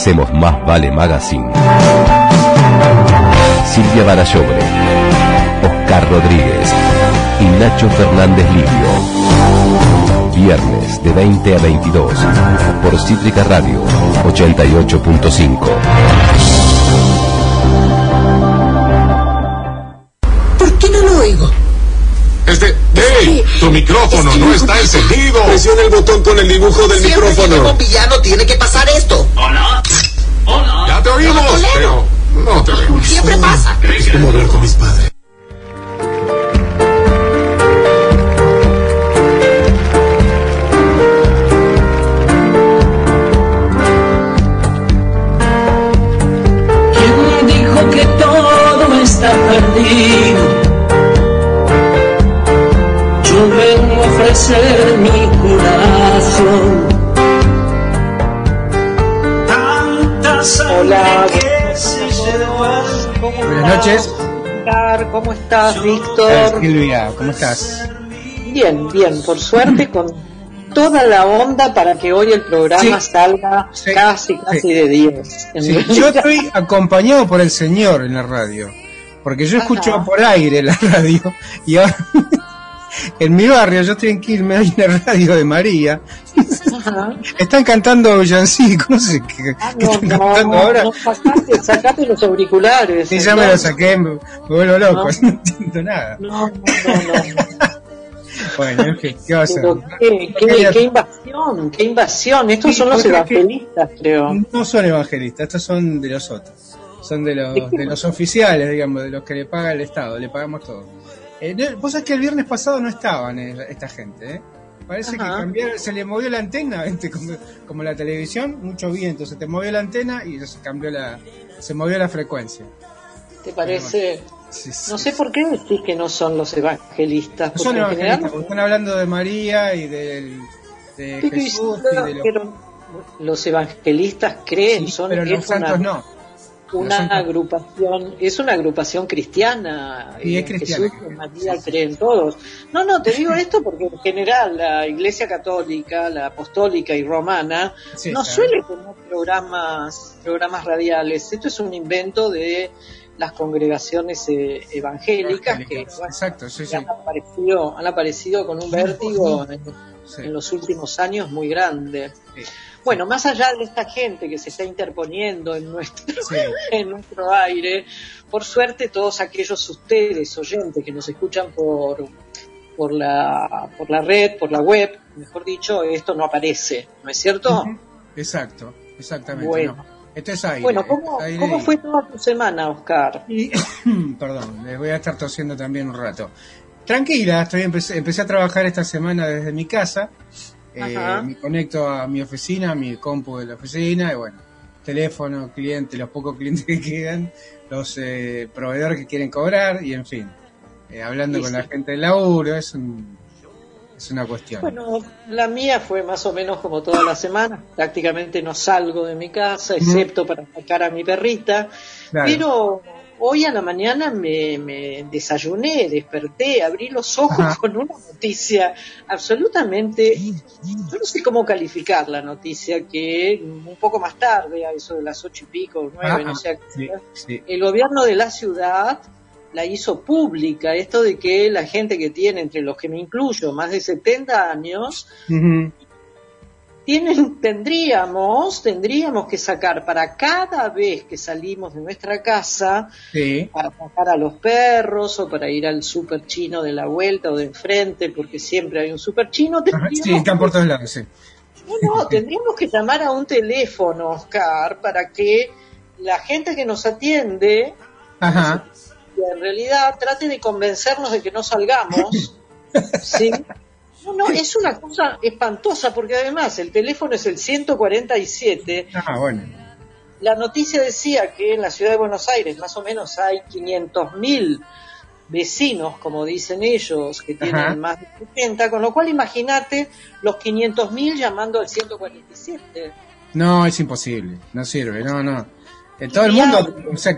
hacemos Más Vale Magazine. Silvia Barallobre, Oscar Rodríguez y Nacho Fernández Livio. Viernes de 20 a 22 por Cítrica Radio 88.5. ¿Por qué no lo oigo? Este, ¡Ey! Tu micrófono no está encendido. Presiona el botón con el dibujo del Siempre micrófono. un villano tiene que pasar esto. Hola. Hola. Te oímos, pero no te vemos. Siempre pasa. Es como hablar con mis padres. Estás, Eh, Víctor? Silvia, ¿cómo estás? Bien, bien, por suerte con toda la onda para que hoy el programa Sí. salga Sí. casi, casi Sí. de 10. En Sí, realidad, yo estoy acompañado por el señor en la radio, porque yo escucho por aire la radio y ahora en mi barrio, yo estoy en Quilmes, hay una radio de María, Ajá. están cantando villancicos, no sé qué, Ah, no, están no, cantando no, ahora. no, sacate, sacate los auriculares. Sí, ya me lo entonces. saqué, me, vuelvo loco, No. entiendo nada. No, no, no, no. Bueno, en fin, ¿qué va a? Pero qué, qué, qué invasión, qué invasión. Estos Sí, son los evangelistas, creo. No son evangelistas, estos son de los otros. Son de los, de los oficiales, digamos, de los que le paga el Estado, le pagamos todo. Eh, Vos sabés que el viernes pasado no estaban eh, esta gente, ¿eh? Parece que cambiaron, se le movió la antena, ¿viste? Como, como la televisión, mucho viento, se te movió la antena y se cambió la, se movió la frecuencia. ¿Te parece? Sí, sí. No sé por qué decís que no son los evangelistas. No son general- evangelistas, porque están hablando de María y del, de Jesús y de los... los evangelistas creen, son pero los santos no. Una agrupación, es una agrupación cristiana. Sí, es en cristiana. Jesús y María creen todos. No, no, te digo esto porque en general la Iglesia Católica, la Apostólica y Romana Sí, no claro. suele tener programas, programas radiales. Esto es un invento de las congregaciones eh, evangélicas que bueno, Exacto, sí, sí. han aparecido, han aparecido con un vértigo en, sí. en los últimos años muy grande. Sí. Bueno, más allá de esta gente que se está interponiendo en nuestro, en nuestro aire, por suerte todos aquellos ustedes, oyentes, que nos escuchan por, por, la, por la red, por la web, mejor dicho, esto no aparece, ¿no es cierto? Exacto, exactamente. Bueno. no. Esto es aire. Bueno, ¿cómo, aire ¿cómo fue toda tu semana, Oscar? y- perdón, les voy a estar tosiendo también un rato. Tranquila, estoy empecé, empecé a trabajar esta semana desde mi casa. Eh, me conecto a mi oficina, a mi compu de la oficina y bueno, teléfono, cliente, los pocos clientes que quedan, los eh, proveedores que quieren cobrar y en fin, eh, hablando Sí, con sí. la gente del laburo, es, un, es una cuestión. Bueno, la mía fue más o menos como toda la semana. Prácticamente no salgo de mi casa, excepto para sacar a mi perrita. Claro. Pero hoy a la mañana me, me desayuné, desperté, abrí los ojos Ajá. con una noticia absolutamente, yo no sé cómo calificar la noticia, que un poco más tarde, a eso de las ocho y pico, nueve, Ah, no sé, a qué sí, hora, sí. el gobierno de la ciudad la hizo pública, esto de que la gente que tiene, entre los que me incluyo, más de 70 años. Tienen, tendríamos, tendríamos que sacar para cada vez que salimos de nuestra casa, Sí. para sacar a los perros o para ir al super chino de la vuelta o de enfrente, porque siempre hay un super chino, Sí, están por todos lados, sí. no, no, tendríamos que llamar a un teléfono, Oscar, para que la gente que nos atiende Ajá. en realidad trate de convencernos de que no salgamos. ¿sí? No, no, es una cosa espantosa porque además el teléfono es el 147. Ah, bueno. La noticia decía que en la ciudad de Buenos Aires más o menos hay 500.000 vecinos, como dicen ellos, que tienen Ajá. más de 70, con lo cual imagínate los 500.000 llamando al 147. No, es imposible, no sirve, no, no. En todo el mundo, o sea,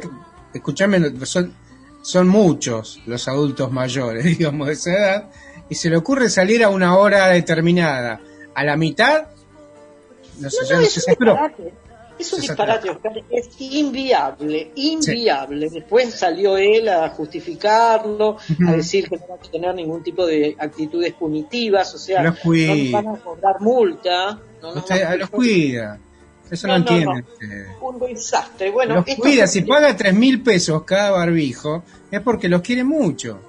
escúchame, son, son muchos los adultos mayores, digamos, de esa edad, y se le ocurre salir a una hora determinada. A la mitad, no sé, No, ya no, no es sé un disparate. Es un disparate, Oscar, es inviable, inviable. Después salió él a justificarlo, a decir que no va a tener ningún tipo de actitudes punitivas, o sea, Los no van a cobrar multa. No Usted a- los cuida. Eso no, No, entiende. no. Un desastre. Bueno, los esto cuida. Si paga tres mil pesos cada barbijo, es porque los quiere mucho.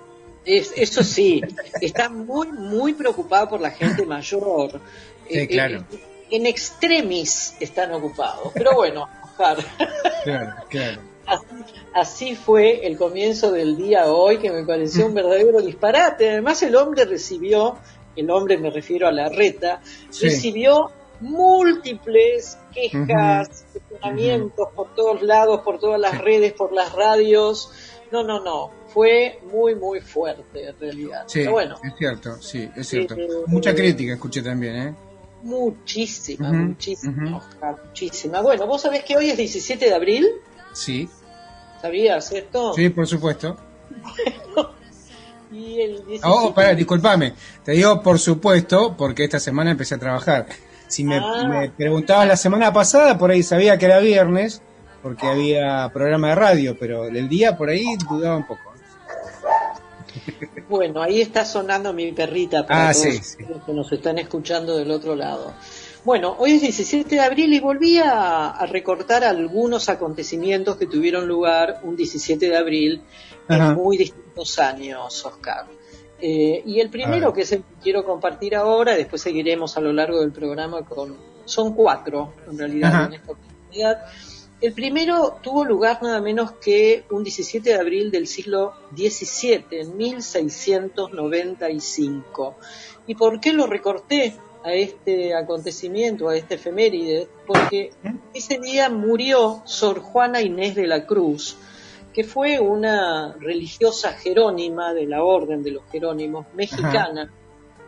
Es- eso sí, está muy, muy preocupado por la gente mayor. Sí, claro. eh, en extremis están ocupados. Pero bueno, Oscar, Claro, claro. así, así fue el comienzo del día hoy, que me pareció un verdadero disparate. Además, el hombre recibió, el hombre me refiero a la reta, Sí. recibió múltiples quejas, cuestionamientos por todos lados, por todas las redes, por las radios. No, no, no. Fue muy, muy fuerte en realidad. Sí, Pero bueno, es cierto, sí, es cierto. Eh, Mucha crítica escuché también, ¿eh? muchísima, muchísima, muchísima. Bueno, vos sabés que hoy es 17 de abril, Sí, ¿sabías esto? sí, por supuesto. Y el 17 Oh, pará, discúlpame. Te digo por supuesto, porque esta semana empecé a trabajar. Si me, Ah. me preguntabas la semana pasada, por ahí sabía que era viernes, porque había programa de radio, pero el día por ahí dudaba un poco. Bueno, ahí está sonando mi perrita para Ah, todos sí, sí. los que nos están escuchando del otro lado. Bueno, hoy es 17 de abril y volví a, a recortar algunos acontecimientos que tuvieron lugar un 17 de abril Ajá. en muy distintos años, Oscar. Eh, y el primero, que es el que quiero compartir ahora, después seguiremos a lo largo del programa con... Son cuatro, en realidad, Ajá. en esta oportunidad. El primero tuvo lugar nada menos que un 17 de abril del siglo XVII, en 1695. ¿Y por qué lo recorté a este acontecimiento, a este efeméride? Porque ese día murió Sor Juana Inés de la Cruz, que fue una religiosa jerónima de la Orden de los Jerónimos mexicana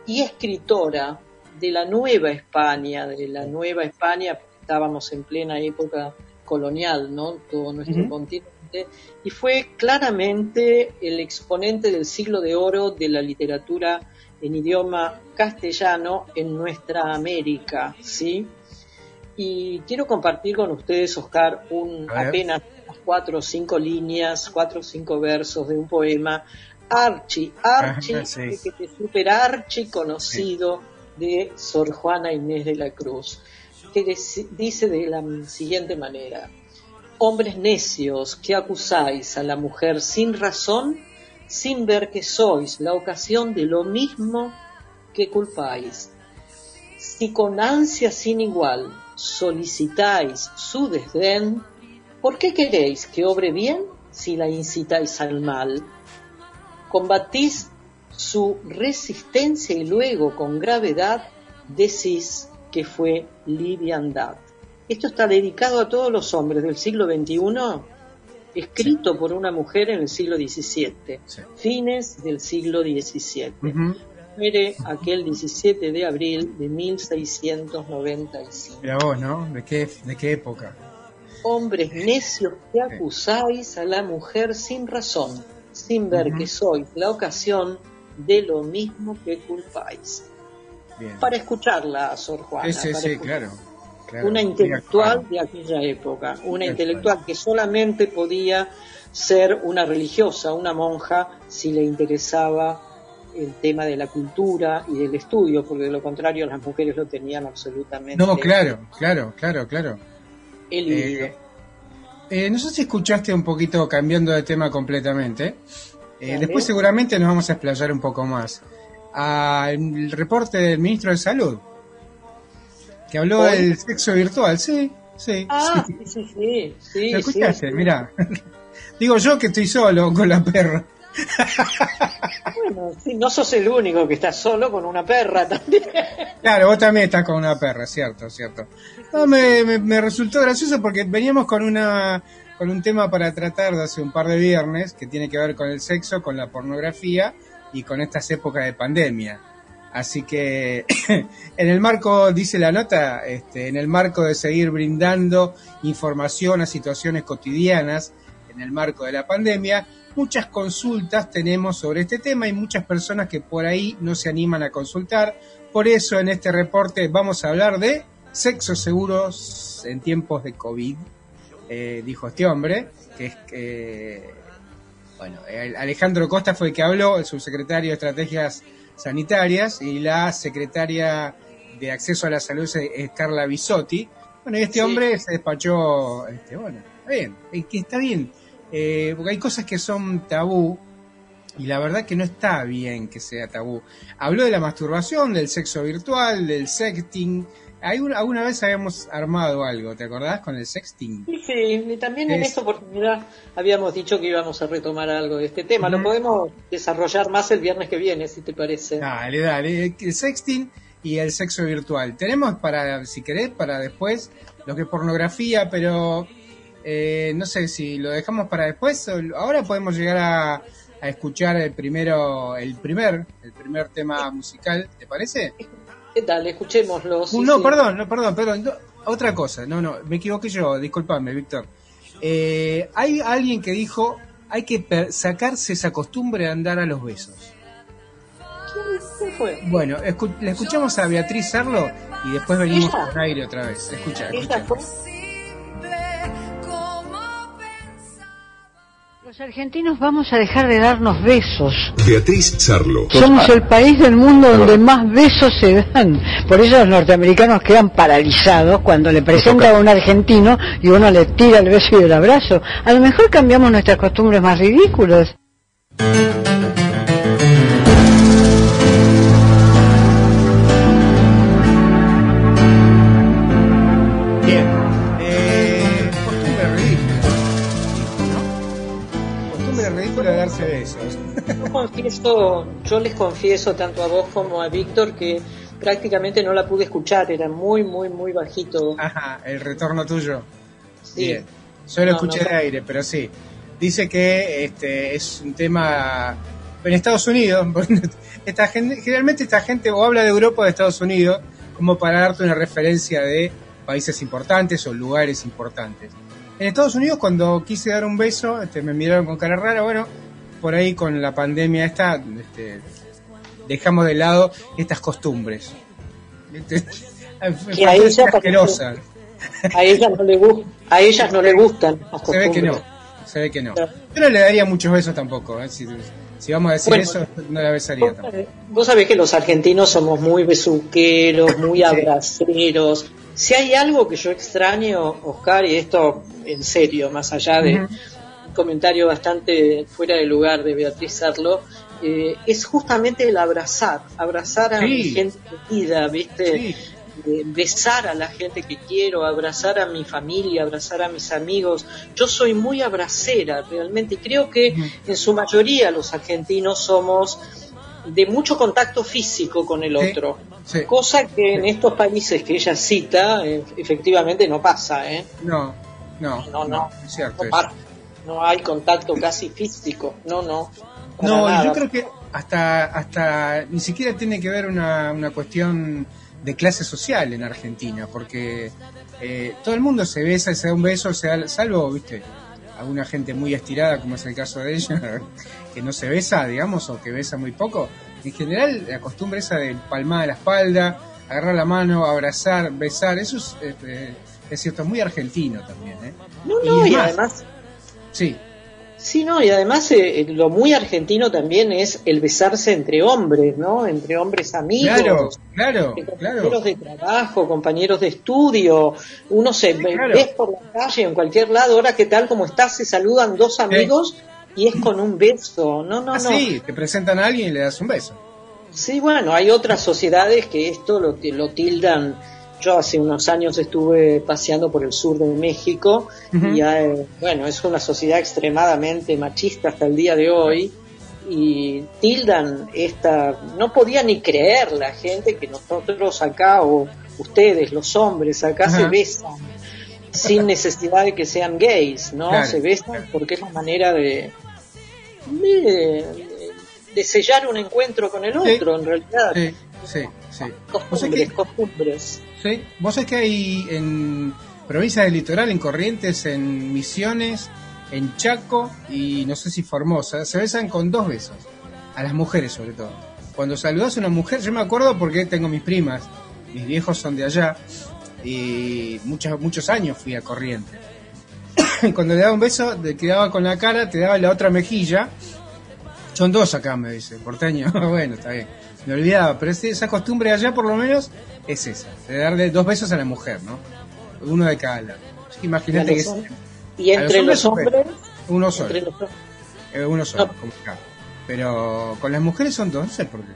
y escritora de la Nueva España, de la Nueva España, porque estábamos en plena época colonial, ¿no? Todo nuestro continente, y fue claramente el exponente del siglo de oro de la literatura en idioma castellano en nuestra América, ¿sí? Y quiero compartir con ustedes, Oscar, un apenas unas cuatro o cinco líneas, cuatro o cinco versos de un poema archi, archi, sí. que te super archi conocido de Sor Juana Inés de la Cruz, que dice de la siguiente manera, hombres necios que acusáis a la mujer sin razón, sin ver que sois la ocasión de lo mismo que culpáis. Si con ansia sin igual solicitáis su desdén, ¿por qué queréis que obre bien si la incitáis al mal? Combatís su resistencia y luego con gravedad decís que fue liviandad. Esto está dedicado a todos los hombres del siglo XXI, escrito por una mujer en el siglo XVII, Sí. fines del siglo XVII. Muere aquel 17 de abril de 1695. Mira vos, ¿no? ¿De qué, ¿De qué época? Hombres necios que acusáis a la mujer sin razón, sin ver que sois la ocasión de lo mismo que culpáis. Bien. Para escucharla, Sor Juana. Sí, sí, claro. claro. Una intelectual de aquella época, una intelectual que solamente podía ser una religiosa, una monja, si le interesaba el tema de la cultura y del estudio, porque de lo contrario las mujeres lo tenían absolutamente No, claro, claro, claro, claro. elidido. Eh, eh, no sé si escuchaste un poquito cambiando de tema completamente. Eh, después seguramente nos vamos a explayar un poco más. Al reporte del ministro de Salud, que habló del sexo virtual, sí, sí. Ah, sí. sí, sí, sí, sí, ¿Lo escuchaste? sí. Mirá. Digo yo que estoy solo con la perra. Bueno, sí, no sos el único que está solo con una perra también. Claro, vos también estás con una perra, cierto, cierto. No, me, me- me resultó gracioso porque veníamos con una con un tema para tratar de hace un par de viernes que tiene que ver con el sexo, con la pornografía y con estas épocas de pandemia. Así que en el marco, dice la nota, este, en el marco de seguir brindando información a situaciones cotidianas en el marco de la pandemia, muchas consultas tenemos sobre este tema y muchas personas que por ahí no se animan a consultar. Por eso en este reporte vamos a hablar de sexo seguros en tiempos de COVID, eh, dijo este hombre, que es que, bueno, Alejandro Costa fue el que habló, el subsecretario de Estrategias Sanitarias, y la secretaria de Acceso a la Salud es Carla Bisotti. Bueno, y este hombre se despachó, este, bueno, está bien, que está bien, eh, porque hay cosas que son tabú, y la verdad que no está bien que sea tabú. Habló de la masturbación, del sexo virtual, del sexting. ¿Alguna vez habíamos armado algo, te acordás, con el sexting? Sí, sí, y también en esta oportunidad habíamos dicho que íbamos a retomar algo de este tema. Lo podemos desarrollar más el viernes que viene, si te parece. Dale, dale. El sexting y el sexo virtual. Tenemos para, si querés, para después, lo que es pornografía, pero eh, no sé si lo dejamos para después. Ahora podemos llegar a a escuchar el primero, el primer, el primer tema musical, ¿te parece? ¿Qué tal? Escuchémoslo. Uh, no, perdón, no, perdón, perdón. otra cosa, no, no, me equivoqué yo, discúlpame, Víctor. Eh, hay alguien que dijo, hay que sacarse esa costumbre de andar a los besos. ¿Quién fue? Bueno, le escuchamos a Beatriz Arlo y después venimos al aire otra vez. Escucha, escucha. Los argentinos vamos a dejar de darnos besos. Beatriz Sarlo. Somos el país del mundo donde más besos se dan. Por eso los norteamericanos quedan paralizados cuando le presentan a un argentino y uno le tira el beso y el abrazo. A lo mejor cambiamos nuestras costumbres más ridículas. Yo les confieso tanto a vos como a Víctor que prácticamente no la pude escuchar, era muy, muy, muy bajito. Ajá, el retorno tuyo. Sí. Bien. Yo lo escuché de aire, pero sí. Dice que este es un tema en Estados Unidos. esta gente, generalmente esta gente o habla de Europa o de Estados Unidos como para darte una referencia de países importantes o lugares importantes. En Estados Unidos cuando quise dar un beso, este, me miraron con cara rara, bueno, por ahí con la pandemia esta, este, dejamos de lado estas costumbres. que a ella asquerosas. A ellas no le a ellas no le gustan Se ve que no, se ve que no. Yo no le daría muchos besos tampoco, ¿eh? si, vamos a decir eso, no la besaría vos, tampoco. Vos sabés que los argentinos somos muy besuqueros, muy abraceros. Si hay algo que yo extraño, Oscar, y esto en serio, más allá de, comentario bastante fuera de lugar de Beatriz Arlo, eh, es justamente el abrazar, abrazar a mi gente querida, ¿viste? besar a la gente que quiero, abrazar a mi familia, abrazar a mis amigos. Yo soy muy abracera realmente creo que en su mayoría los argentinos somos de mucho contacto físico con el otro, cosa que en estos países que ella cita eh, efectivamente no pasa. ¿eh? No, no, no, no, es cierto no hay contacto casi físico, no, no. No, yo creo que hasta, hasta ni siquiera tiene que ver una, una cuestión de clase social en Argentina, porque eh, todo el mundo se besa, se da un beso, se salvo, viste, alguna gente muy estirada, como es el caso de ella, que no se besa, digamos, o que besa muy poco. En general, la costumbre esa de palmada a la espalda, agarrar la mano, abrazar, besar, eso es, eh, es cierto, es muy argentino también. ¿eh? No, no, y además Sí. Sí, no, y además eh, eh, lo muy argentino también es el besarse entre hombres, ¿no? Entre hombres amigos. Claro, claro, compañeros de trabajo, compañeros de estudio. Uno se ve por la calle, en cualquier lado, ahora qué tal, cómo estás, se saludan dos amigos y es con un beso. No, no, ah, no. Sí, te presentan a alguien y le das un beso. Sí, bueno, hay otras sociedades que esto lo, lo tildan yo hace unos años estuve paseando por el sur de México y bueno, es una sociedad extremadamente machista hasta el día de hoy y tildan esta, no podía ni creer la gente que nosotros acá o ustedes, los hombres, acá se besan sin necesidad de que sean gays, ¿no? Se besan porque es la manera de, de, sellar un encuentro con el otro, en realidad. Sí, sí, sí. Costumbres, costumbres. Vos sabés que hay en provincias del litoral, en Corrientes, en Misiones, en Chaco y no sé si Formosa, se besan con dos besos, a las mujeres sobre todo. Cuando saludas a una mujer, yo me acuerdo porque tengo mis primas, mis viejos son de allá, y muchos, muchos años fui a corriente. Cuando le daba un beso, te quedaba con la cara, te daba la otra mejilla. Son dos acá, me dice, porteño. bueno, está bien. Me olvidaba, pero esa costumbre allá por lo menos es esa, de darle dos besos a la mujer, ¿no? Uno de cada lado. Imagínate que Y los entre los hombres, uno solo. entre los Eh, uno solo, No. como acá. Pero con las mujeres son dos, no sé por qué.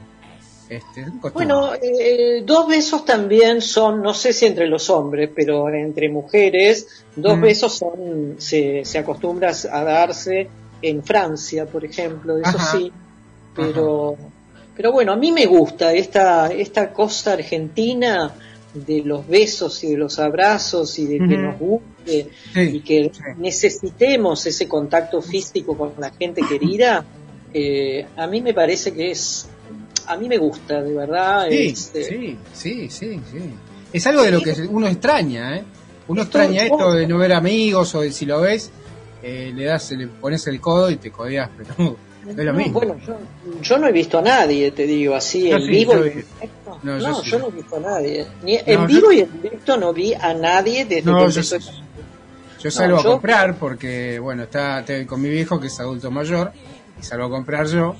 Este. Bueno, eh, dos besos también son, no sé si entre los hombres, pero entre mujeres, dos Mm. besos son, se, se acostumbra a darse en Francia, por ejemplo, eso Ajá. sí, pero, pero bueno, a mí me gusta esta, esta cosa argentina de los besos y de los abrazos y de que nos guste Sí, y que sí. necesitemos ese contacto físico con la gente querida, eh, a mí me parece que es, a mí me gusta, de verdad. Sí, es, eh, sí, sí, sí, sí. Es algo de lo que uno extraña, ¿eh? Uno extraña esto de no ver amigos o de si lo ves, eh, le das, le pones el codo y te codeas, pero no es lo mismo. Bueno, yo, yo no he visto a nadie, te digo, así Yo en sí, vivo yo y vi. en directo. No, No, yo sí. no he visto a nadie. Ni, No, en vivo y en directo no vi a nadie desde que yo empezó. Yo salgo a comprar porque, bueno, está estoy con mi viejo que es adulto mayor y salgo a comprar yo.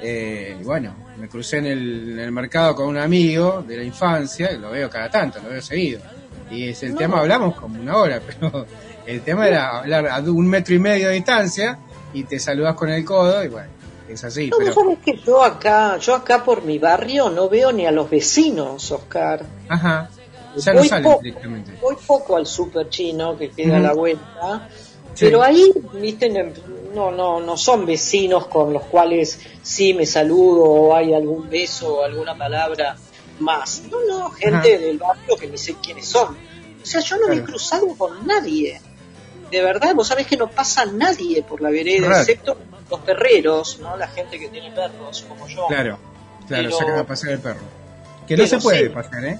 Eh, y bueno, me crucé en el, en el mercado con un amigo de la infancia y lo veo cada tanto, lo veo seguido. Y es el tema, hablamos como una hora, pero el tema era hablar a un metro y medio de distancia y te saludas con el codo y bueno, es así. No, pero, vos sabés que yo acá, yo acá por mi barrio no veo ni a los vecinos, Oscar. ajá, ya no Voy salen poco, directamente. voy poco al super chino que queda a la vuelta, Sí. pero ahí, viste, no, no, no son vecinos con los cuales sí me saludo o hay algún beso o alguna palabra más. No, no, gente Ajá. del barrio que ni sé quiénes son. O sea, yo no me he Claro. cruzado con nadie. De verdad, vos sabés que no pasa nadie por la vereda, excepto los perreros, ¿no? La gente que tiene perros como yo. Claro, claro, Pero- sacan a pasear el perro. Que no se puede sí. pasear, ¿eh?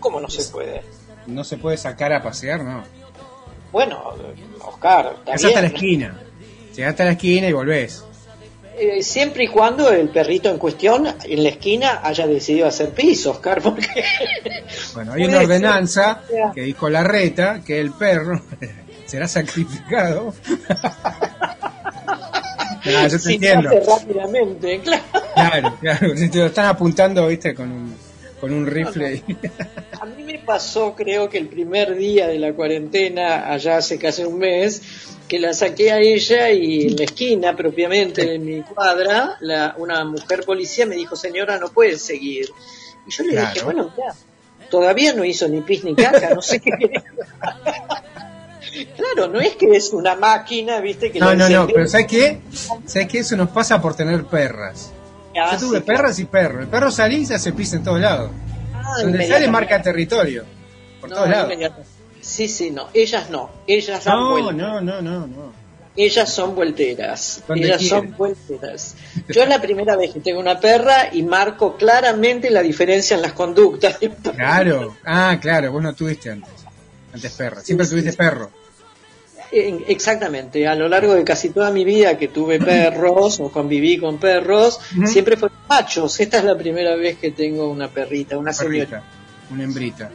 ¿Cómo no se puede? No se puede sacar a pasear, no. Bueno, Oscar, está Es hasta la esquina. Llegás a la esquina y volvés. Eh, siempre y cuando el perrito en cuestión en la esquina haya decidido hacer pis, Oscar, porque Bueno, hay una ordenanza que dijo la reta que el perro será sacrificado. No, yo te si entiendo. rápidamente, claro. Claro, claro. Si te lo están apuntando, viste, con un, con un rifle. A mí me pasó, creo que el primer día de la cuarentena, allá hace casi un mes, que la saqué a ella y en la esquina propiamente de mi cuadra, la, una mujer policía me dijo, señora, no puede seguir. Y yo le Claro. dije, bueno, mira, todavía no hizo ni pis ni caca, no sé qué. claro, no es que es una máquina, viste, que No, no, no, pero ¿sabes qué? ¿Sabes qué? Eso nos pasa por tener perras. Ah, Yo tuve perras y perros. El perro salí y se hace pis en todos lados. Ah, Donde sale marca territorio. Por No, todos lados. Sí, sí, no. Ellas no. Ellas No, no, no, no, no. Ellas son vuelteras. Ellas quieren. son vuelteras. Yo es la primera vez que tengo una perra y marco claramente la diferencia en las conductas. Claro. Ah, claro, vos no tuviste antes. Antes perra. Siempre Sí, tuviste sí. perro. Eh, Exactamente, a lo largo de casi toda mi vida que tuve perros o conviví con perros, siempre fueron machos. Esta es la primera vez que tengo una perrita, una. Perrita. Una hembrita.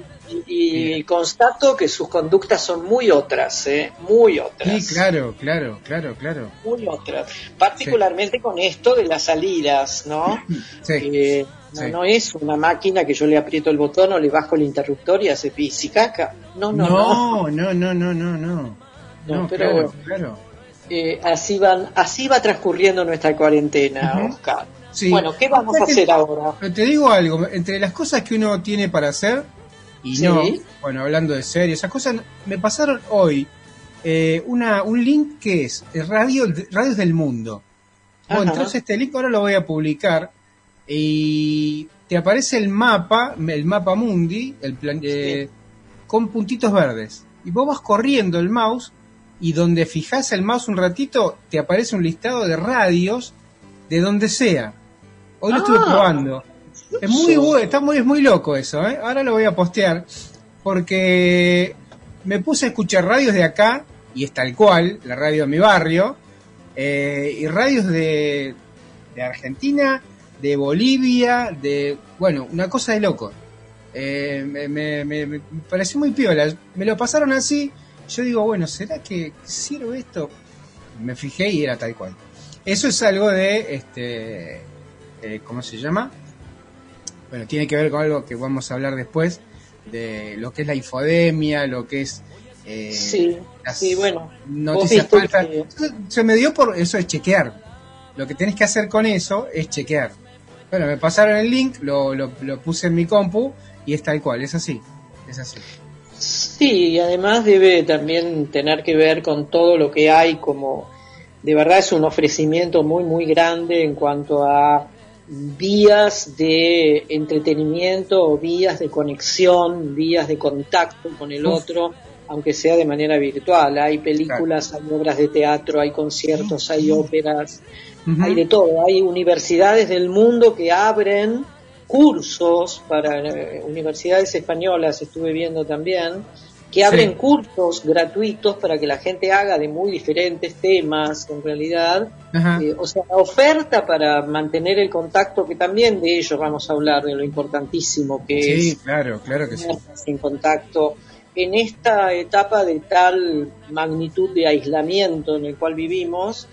Y, y constato que sus conductas son muy otras, ¿eh? muy otras. Sí, claro, claro, claro, claro. muy otras, particularmente con esto de las salidas, ¿no? Sí. Que no, sí. no es una máquina que yo le aprieto el botón o le bajo el interruptor y hace pis y caca. No, no, no. No, no, no, no, no, no. Pero claro, bueno. claro. Eh, así van, así va transcurriendo nuestra cuarentena. Oscar. Sí. Bueno, ¿qué vamos a hacer ahora? Te digo algo, entre las cosas que uno tiene para hacer y Sí. no, bueno, hablando de series, esas cosas, me pasaron hoy eh, una, un link que es eh, radio, Radios del Mundo. Bueno, entonces este link ahora lo voy a publicar y te aparece el mapa, el mapa mundi, el plan, eh, con puntitos verdes. Y vos vas corriendo el mouse y donde fijas el mouse un ratito, te aparece un listado de radios de donde sea. Hoy lo estuve Ah. probando. Es muy bueno, está muy, es muy loco eso, ¿eh? Ahora lo voy a postear porque me puse a escuchar radios de acá y es tal cual, la radio de mi barrio, eh, y radios de, de Argentina, de Bolivia, de, bueno, una cosa de loco. Eh, me, me, me, me pareció muy piola. Me lo pasaron así. Yo digo, bueno, ¿será que sirve esto? Me fijé y era tal cual. Eso es algo de, este, eh, ¿cómo se llama? Bueno, tiene que ver con algo que vamos a hablar después, de lo que es la infodemia, lo que es... Eh, Sí, las sí, bueno. Noticias falsas. que- Se me dio por eso es chequear. Lo que tenés que hacer con eso es chequear. Bueno, me pasaron el link, lo, lo, lo puse en mi compu y es tal cual, es así. Es así. Sí, y además debe también tener que ver con todo lo que hay como de verdad es un ofrecimiento muy muy grande en cuanto a vías de entretenimiento o vías de conexión, vías de contacto con el Uf. otro, aunque sea de manera virtual. Hay películas, hay obras de teatro, hay conciertos, hay óperas, hay de todo. Hay universidades del mundo que abren cursos para eh, universidades españolas, estuve viendo también, que abren Sí. cursos gratuitos para que la gente haga de muy diferentes temas, en realidad. Eh, o sea, la oferta para mantener el contacto, que también de ello vamos a hablar, de lo importantísimo que Sí, es claro, claro que sí. en contacto en esta etapa de tal magnitud de aislamiento en el cual vivimos,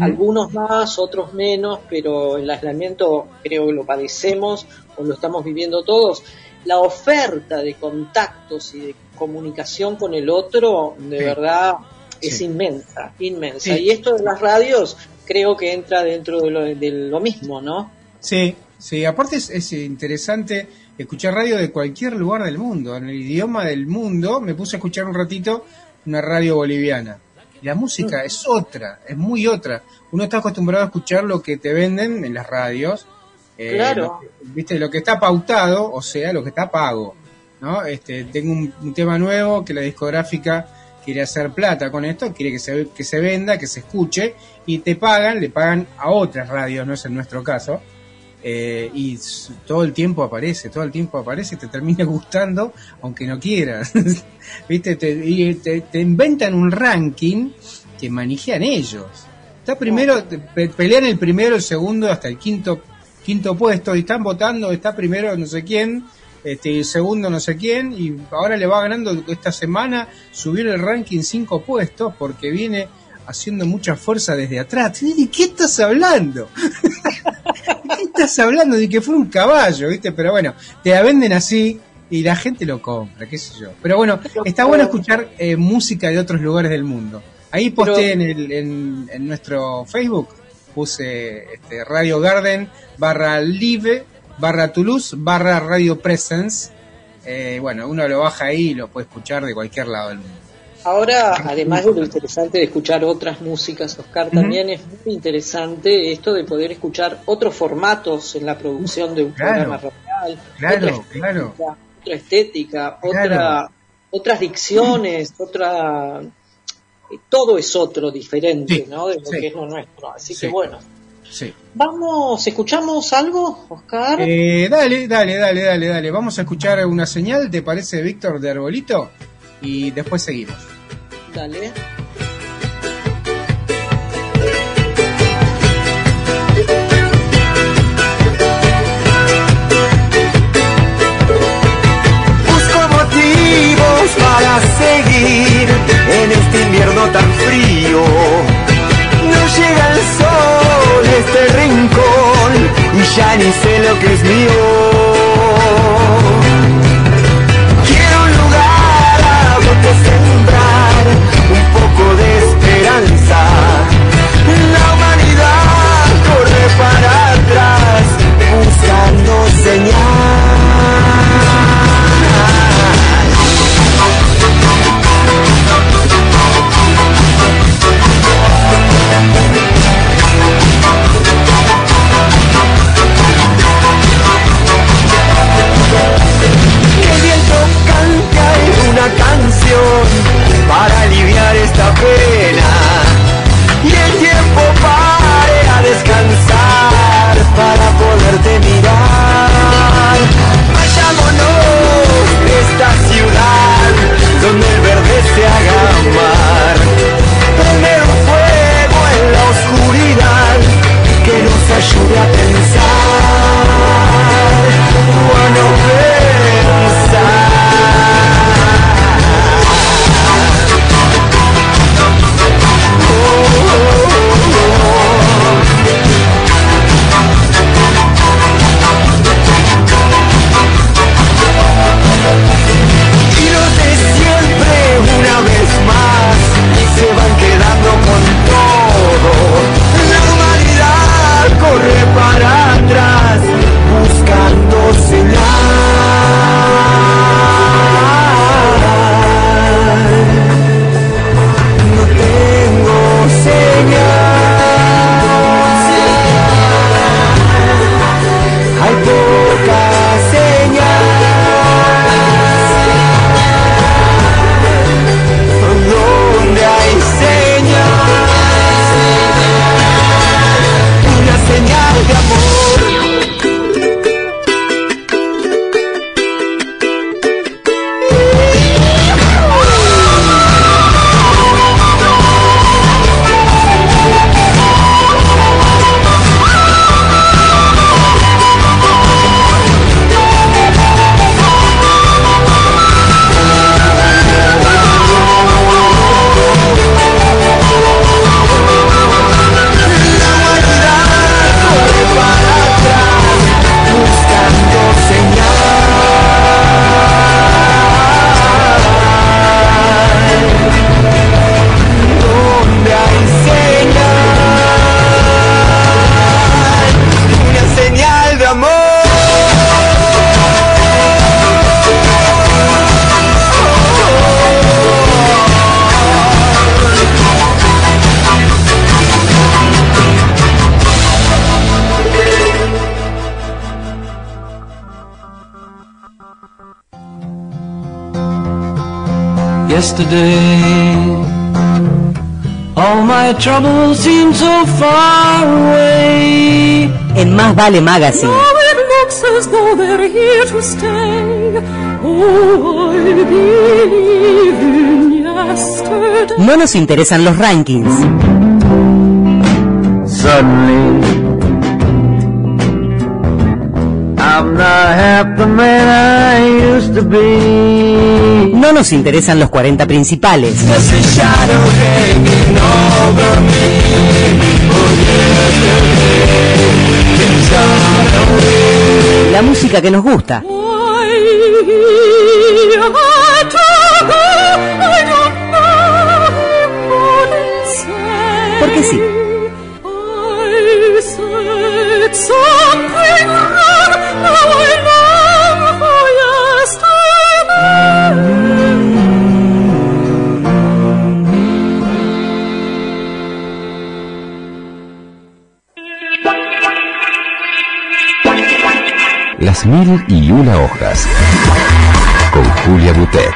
algunos más, otros menos, pero el aislamiento creo que lo padecemos o lo estamos viviendo todos. La oferta de contactos y de comunicación con el otro, de Sí. verdad, es Sí. inmensa, inmensa. Sí. Y esto de las radios creo que entra dentro de lo, de lo mismo, ¿no? Sí, sí, aparte es, es interesante escuchar radio de cualquier lugar del mundo, en el idioma del mundo. Me puse a escuchar un ratito una radio boliviana. La música Mm. es otra, es muy otra. Uno está acostumbrado a escuchar lo que te venden en las radios. Eh, Claro. lo que- Viste, lo que está pautado, o sea, lo que está pago. ¿no? Este, tengo un, un tema nuevo que la discográfica quiere hacer plata con esto, quiere que se, que se venda, que se escuche, y te pagan, le pagan a otras radios, no es en nuestro caso, eh, y todo el tiempo aparece, todo el tiempo aparece y te termina gustando, aunque no quieras. ¿Viste? Te, y te, te inventan un ranking que manejan ellos. Está primero, te- pe- pelean el primero, el segundo, hasta el quinto, quinto puesto, y están votando, está primero no sé quién, este, segundo no sé quién, y ahora le va ganando esta semana, subió el ranking cinco puestos porque viene haciendo mucha fuerza desde atrás. ¿De qué estás hablando? ¿De qué estás hablando? De que fue un caballo, ¿viste? Pero bueno, te la venden así y la gente lo compra, qué sé yo. Pero bueno, está bueno escuchar eh, música de otros lugares del mundo. Ahí posté en, el, en, en nuestro Facebook, puse este, Radio Garden barra Live barra Toulouse barra Radio Presence. Eh, bueno, uno lo baja ahí y lo puede escuchar de cualquier lado del mundo. Ahora, además de lo interesante de escuchar otras músicas, Oscar, también es muy interesante esto de poder escuchar otros formatos en la producción de un Claro. programa radial, Claro, otra estética, claro. otra estética, Claro. otra, otras dicciones, otra todo es otro diferente, Sí, ¿no? De lo sí. que es lo nuestro. Así Sí. que bueno, vamos, escuchamos algo, Oscar. Eh, dale, dale, dale, dale, dale. Vamos a escuchar una señal, ¿te parece, Víctor, de Arbolito? Y después seguimos. Dale. Para seguir en este invierno tan frío. No llega el sol a este rincón y ya ni sé lo que es mío. Quiero un lugar a donde sembrar un poco de esperanza. La humanidad corre para atrás buscando señal. Yesterday. All my troubles seem so far away. En Más Vale Magazine. Now it looks as though they're here to stay. Oh, I believe in yesterday. No nos interesan los rankings. Suddenly, No nos interesan los 40 principales. La música que nos gusta. Why I Mil y una hojas. Con Julia Butet.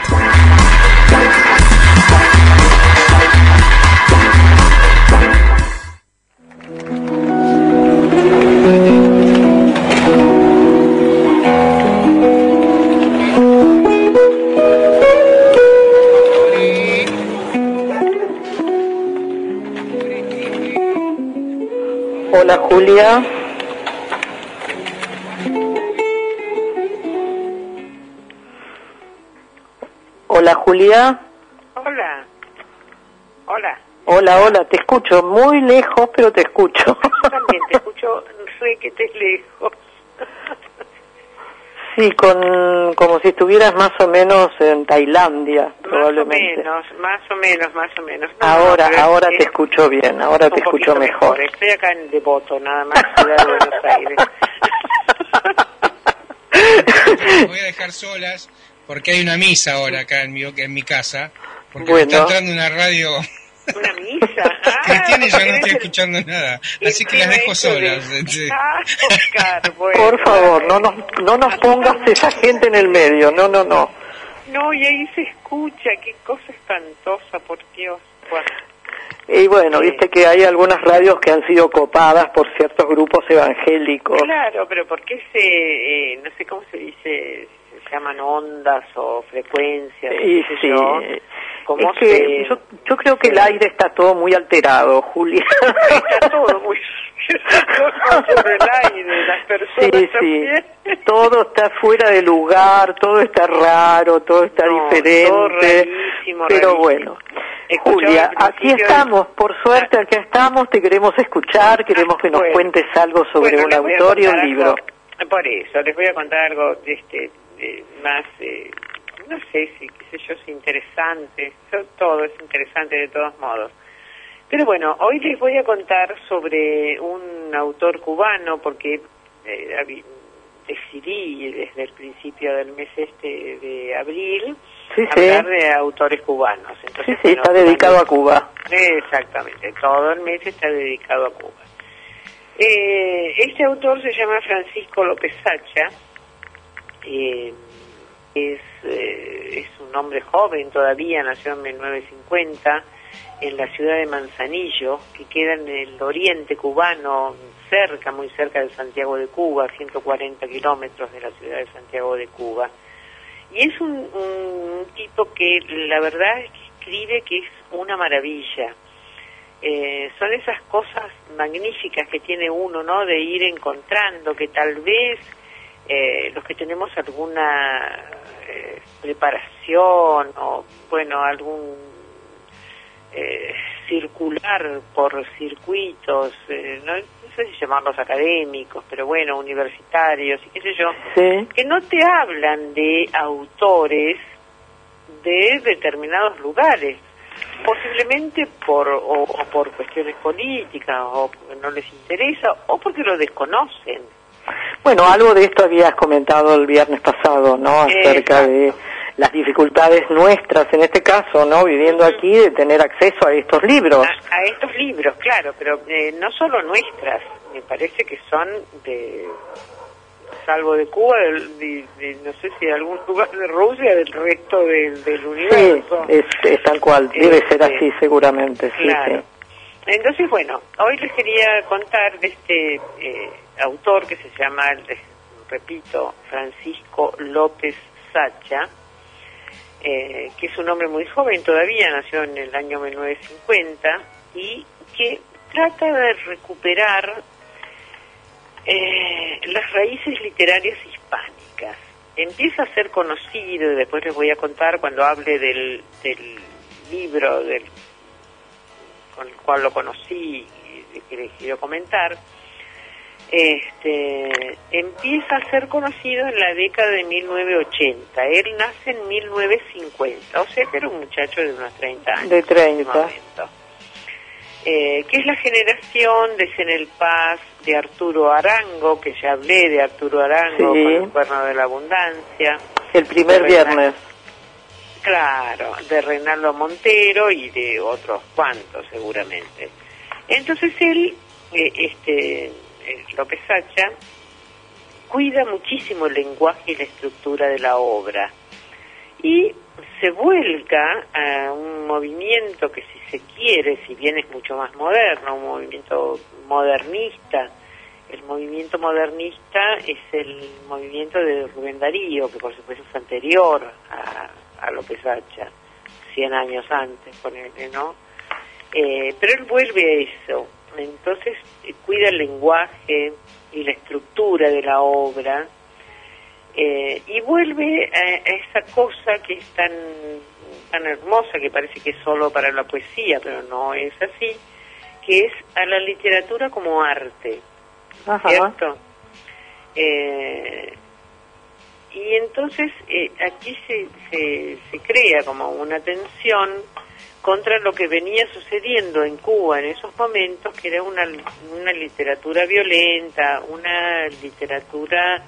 Hola Julia. Julia. Hola. Hola. Hola, hola, te escucho muy lejos, pero te escucho. También te escucho, sé que te lejos. Sí, con como si estuvieras más o menos en Tailandia, probablemente. Más o menos, más o menos, más o menos. No, Ahora, no, ahora es- te escucho bien, ahora un te escucho poquito mejor. Estoy acá en Devoto, nada más, ciudad de Buenos Aires. voy a dejar solas porque hay una misa ahora acá en mi, en mi casa. Porque Bueno. me está entrando una radio Una misa. Ah, cristiana y yo no porque estoy escuchando nada. Así que las dejo ese de- solas. Sí. Ah, Oscar, bueno. Por favor, no nos, no nos pongas esa gente en el medio, no, no, no. No, y ahí se escucha, qué cosa espantosa, por Dios. Bueno, Y bueno, viste que hay algunas radios que han sido copadas por ciertos grupos evangélicos. Claro, pero ¿por qué se, eh, no sé cómo se dice, se llaman ondas o frecuencias? Y sé sí, yo? ¿Cómo es que se- yo, yo creo que el aire está todo muy alterado, Julia. Está todo muy por el aire, las personas Sí, también. sí. Todo está fuera de lugar, todo está raro, todo está No, diferente. todo rarísimo, pero rarísimo. bueno. Julia, aquí estamos, por suerte aquí estamos, te queremos escuchar, queremos que nos Bueno. cuentes algo sobre Bueno, un autor y un libro. algo- por eso, les voy a contar algo de este, de más, eh, no sé si, qué sé yo, es interesante. Todo es interesante de todos modos. Pero bueno, hoy les voy a contar sobre un autor cubano porque eh, decidí desde el principio del mes este de abril Sí, sí. hablar de autores cubanos. Entonces, Sí, sí, bueno, está dedicado a Cuba. Exactamente, todo el mes está dedicado a Cuba. Eh, este autor se llama Francisco López Sacha, eh, es, eh, es un hombre joven todavía, nació en 1950 en la ciudad de Manzanillo, que queda en el oriente cubano, cerca, muy cerca de Santiago de Cuba, a 140 kilómetros de la ciudad de Santiago de Cuba. Y es un, tipo que la verdad escribe que es una maravilla. Eh, son esas cosas magníficas que tiene uno, ¿no? De ir encontrando que tal vez eh, los que tenemos alguna eh, preparación o, bueno, algún eh, circular por circuitos, eh, no, no sé si llamarlos académicos, pero bueno, universitarios y qué sé yo, Sí. que no te hablan de autores de determinados lugares, posiblemente por o, o por cuestiones políticas o no les interesa o porque lo desconocen. Bueno, algo de esto habías comentado el viernes pasado, ¿no? Acerca de las dificultades nuestras, en este caso, ¿no? Viviendo aquí, de tener acceso a estos libros. A, a estos libros, claro, pero eh, no solo nuestras, me parece que son de salvo de Cuba, de, de- no sé si de algún lugar de Rusia, del resto del, del Sí, universo. es, es tal cual, debe ser Este, así seguramente, sí, Claro. sí. Entonces, bueno, hoy les quería contar de este eh, autor que se llama, repito, Francisco López Sacha, eh, que es un hombre muy joven todavía, nació en el año 1950, y que trata de recuperar eh, las raíces literarias hispánicas. Empieza a ser conocido, y después les voy a contar cuando hable del, del libro del, con el cual lo conocí y que les quiero comentar, este, empieza a ser conocido en la década de 1980. Él nace en 1950, o sea que era un muchacho de unos 30 años. De en ese 30. momento. Eh, que es la generación de Senel Paz, de Arturo Arango, que ya hablé de Arturo Arango Sí. con el cuerno de la abundancia. El primer viernes. Claro, de Reinaldo Montero y de otros cuantos seguramente. Entonces él, eh, este López Sacha, cuida muchísimo el lenguaje y la estructura de la obra y se vuelca a un movimiento que si se quiere, si bien es mucho más moderno, un movimiento modernista, el movimiento modernista es el movimiento de Rubén Darío, que por supuesto es anterior a, López Hacha, 100 años antes, ponele, ¿no? Eh, pero él vuelve a eso, entonces eh, cuida el lenguaje y la estructura de la obra, eh, y vuelve a, a esa cosa que es tan, tan hermosa, que parece que es solo para la poesía, pero no es así, que es a la literatura como arte. Ajá. ¿cierto? Eh, y entonces eh, aquí se, se, se crea como una tensión contra lo que venía sucediendo en Cuba en esos momentos, que era una, una literatura violenta, una literatura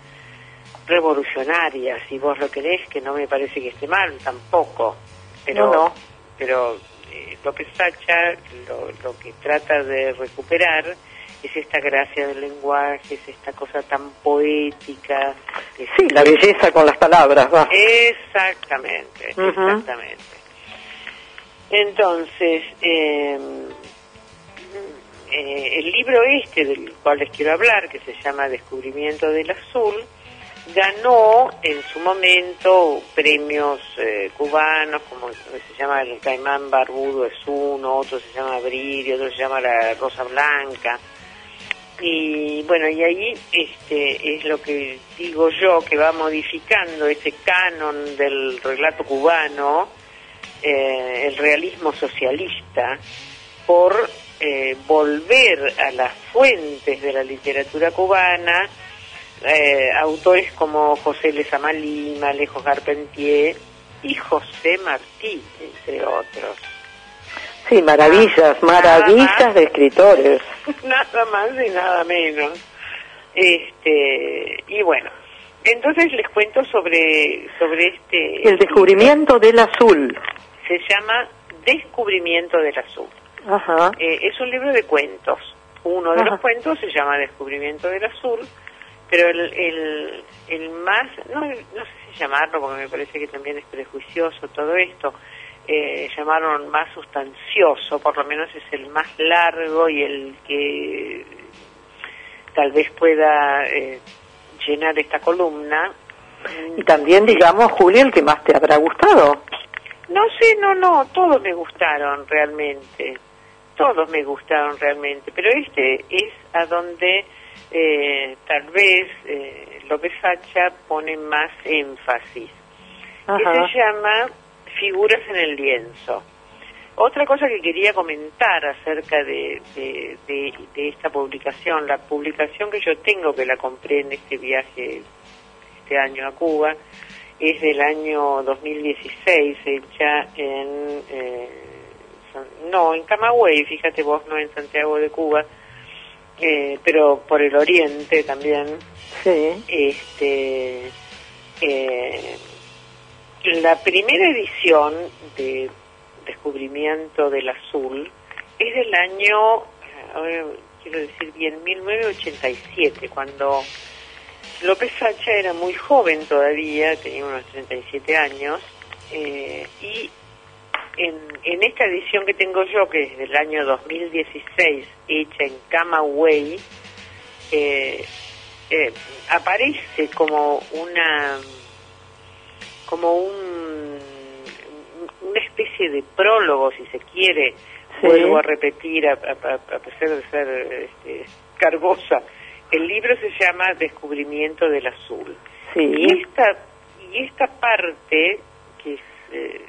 revolucionaria, si vos lo querés, que no me parece que esté mal tampoco, pero, No, no. pero eh, López Sacha lo, lo que trata de recuperar es esta gracia del lenguaje, es esta cosa tan poética. es- Sí, la belleza con las palabras, va. Exactamente, exactamente. Entonces, eh, eh, el libro este del cual les quiero hablar, que se llama Descubrimiento del Azul, ganó en su momento premios eh, cubanos, como se llama el Caimán Barbudo es uno, otro se llama Abril, otro se llama la Rosa Blanca. Y bueno, y ahí este es lo que digo yo, que va modificando ese canon del relato cubano, eh, el realismo socialista, por eh, volver a las fuentes de la literatura cubana, eh, autores como José Lezama Lima, Alejo Carpentier y José Martí, entre otros. Sí, maravillas, maravillas de escritores. nada más y nada menos. Este, y bueno, entonces les cuento sobre, sobre este... El descubrimiento del azul. Se llama Descubrimiento del Azul. Ajá. Eh, es un libro de cuentos. Uno de Ajá. los cuentos se llama Descubrimiento del Azul, pero el, el, el más, no, no sé si llamarlo porque me parece que también es prejuicioso todo esto, eh, llamaron más sustancioso, por lo menos es el más largo y el que tal vez pueda eh, llenar esta columna. Y también, digamos, Julio, el que más te habrá gustado. No sé, no, no, todos me gustaron realmente, todos me gustaron realmente, pero este es a donde eh, tal vez eh, López Hacha pone más énfasis, que Ajá. se llama Figuras en el lienzo. Otra cosa que quería comentar acerca de, de, de- de esta publicación, la publicación que yo tengo, que la compré en este viaje este año a Cuba, es del año 2016, hecha en, eh, no, en Camagüey, fíjate vos, no en Santiago de Cuba, eh, pero por el oriente también. Sí. Este, eh, la primera edición de Descubrimiento del Azul es del año, ahora quiero decir bien, 1987, cuando López Sacha era muy joven todavía, tenía unos 37 años, eh, y en, en esta edición que tengo yo, que es del año 2016, hecha en Camagüey, eh, eh, aparece como una como un una especie de prólogo si se quiere Sí. vuelvo a repetir a, a- a- a pesar de ser este, cargosa el libro se llama Descubrimiento del Azul Sí. y esta y esta parte que es, eh,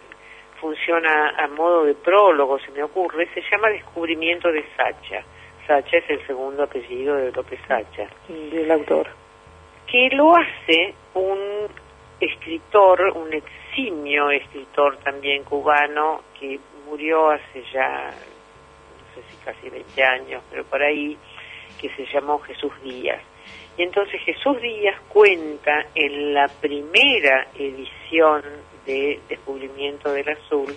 funciona a modo de prólogo se me ocurre se llama Descubrimiento de Sacha Sacha es el segundo apellido de López Sacha Del autor. que lo hace un escritor, un eximio escritor también cubano que murió hace ya, no sé si casi 20 años, pero por ahí, que se llamó Jesús Díaz. Y entonces Jesús Díaz cuenta en la primera edición de Descubrimiento del Azul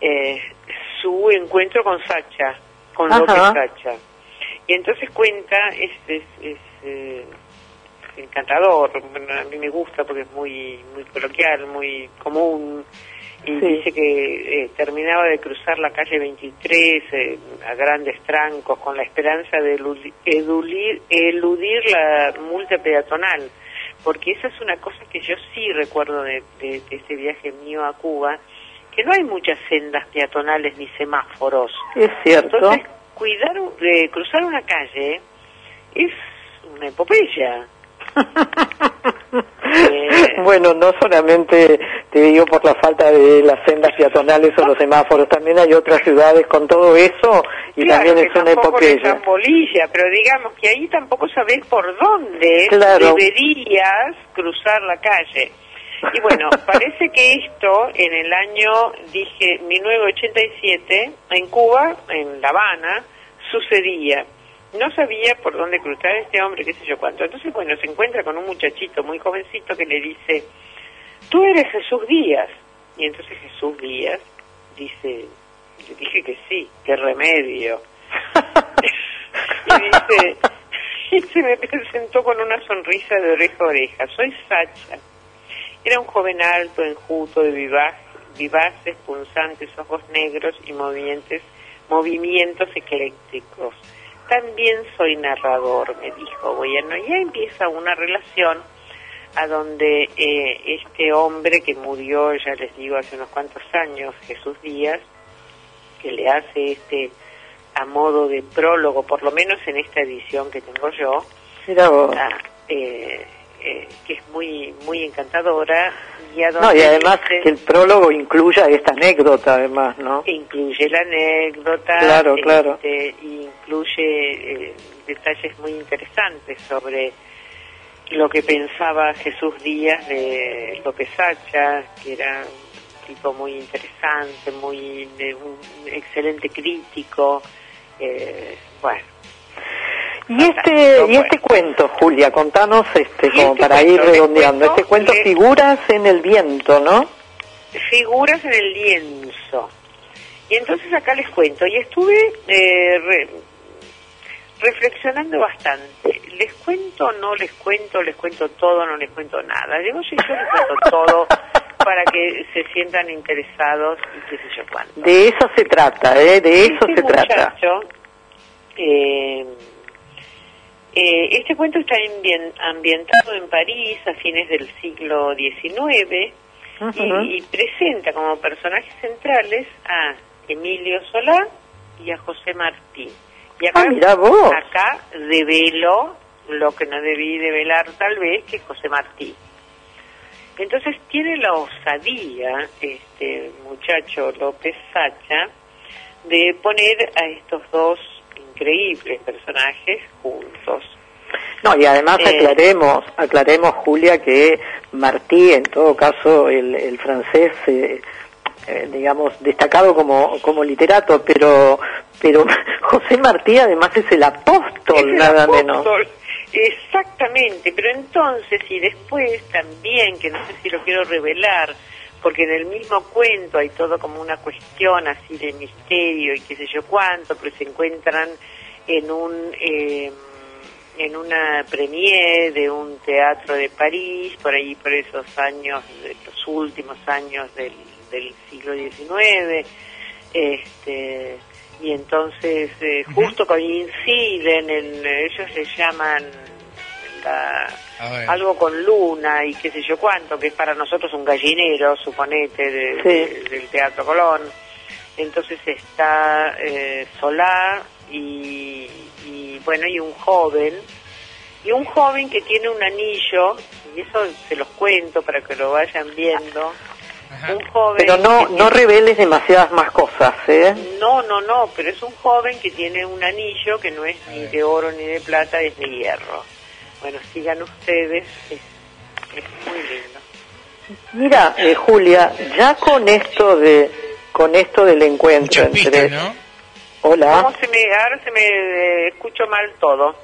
eh, su encuentro con Sacha, con Ajá. López Sacha. Y entonces cuenta, es, es, es, eh, encantador, bueno, a mí me gusta porque es muy, muy coloquial, muy común. Y Sí. dice que eh, terminaba de cruzar la calle 23 eh, a grandes trancos con la esperanza de eludi- eludir, eludir la multa peatonal. Porque esa es una cosa que yo sí recuerdo de, de, de ese viaje mío a Cuba, que no hay muchas sendas peatonales ni semáforos. Es cierto. Entonces, cuidar, eh, cruzar una calle es una epopeya. Eh, Bueno, no solamente te digo por la falta de las sendas peatonales o los semáforos, también hay otras ciudades con todo eso y claro también que es una epopeya. bolilla, pero digamos que ahí tampoco sabés por dónde Claro. deberías cruzar la calle. Y bueno, parece que esto en el año, dije, 1987, en Cuba, en La Habana, sucedía. No sabía por dónde cruzar este hombre, qué sé yo cuánto. Entonces, bueno, se encuentra con un muchachito muy jovencito que le dice, tú eres Jesús Díaz. Y entonces Jesús Díaz dice, le dije que sí, qué remedio. y dice, y se me presentó con una sonrisa de oreja a oreja, soy Sacha. Era un joven alto, enjuto, de vivaz, vivaces, punzantes ojos negros y movimientos, movimientos eclécticos. También soy narrador, me dijo. Bueno, ya empieza una relación a donde eh, este hombre que murió, ya les digo, hace unos cuantos años, Jesús Díaz, que le hace este a modo de prólogo, por lo menos en esta edición que tengo yo, eh, eh, que es muy muy encantadora y a donde No, y además dice- que el prólogo incluya esta anécdota, además, ¿no? incluye la anécdota, Claro, claro. este, incluye eh, detalles muy interesantes sobre lo que pensaba Jesús Díaz de López Sacha, que era un tipo muy interesante, muy de un excelente crítico, eh, bueno. Y este, y este cuento, Julia, contanos este, como este para ir cuento, les redondeando. cuento Este cuento figuras en el viento, ¿no? figuras en el lienzo. Y entonces acá les cuento, y estuve eh, re- reflexionando bastante. ¿Les cuento, no les cuento, les cuento todo, no les cuento nada? Digo, yo, yo les cuento todo para que se sientan interesados y qué sé yo cuánto. De eso se trata, ¿eh? De eso Este se trata. muchacho, eh, eh, este cuento está ambien- ambientado en París a fines del siglo XIX y, y presenta como personajes centrales a Emilio Solá y a José Martí. Y acá, Ah, mirá vos. acá develo lo que no debí develar tal vez, que es José Martí. Entonces tiene la osadía, este muchacho López Sacha, de poner a estos dos increíbles personajes juntos. No, y además Eh, aclaremos, aclaremos, Julia, que Martí, en todo caso, el, el francés, eh, eh, digamos, destacado como, como literato, pero, pero José Martí además es el apóstol, Es el nada apóstol. menos. Exactamente, pero entonces y después también, que no sé si lo quiero revelar, porque en el mismo cuento hay todo como una cuestión así de misterio y qué sé yo cuánto, pero se encuentran en un eh, en una premiere de un teatro de París, por ahí por esos años, de los últimos años del, del siglo XIX, este, y entonces eh, justo coinciden, en, ellos le llaman algo con luna y qué sé yo cuánto, que es para nosotros un gallinero, suponete, de- Sí. de- del Teatro Colón. Entonces está eh, Solá y, y, bueno, y un joven, y un joven que tiene un anillo, y eso se los cuento para que lo vayan viendo. Un joven Pero no, no tiene- reveles demasiadas más cosas, ¿eh? no, no, no, pero es un joven que tiene un anillo que no es ni de oro ni de plata, es de hierro. Bueno, sigan ustedes, es, es muy lindo. Mira, eh, Julia, ya con esto de con esto del encuentro entre Hola. ¿Cómo se me, ahora se me eh, escucho mal todo.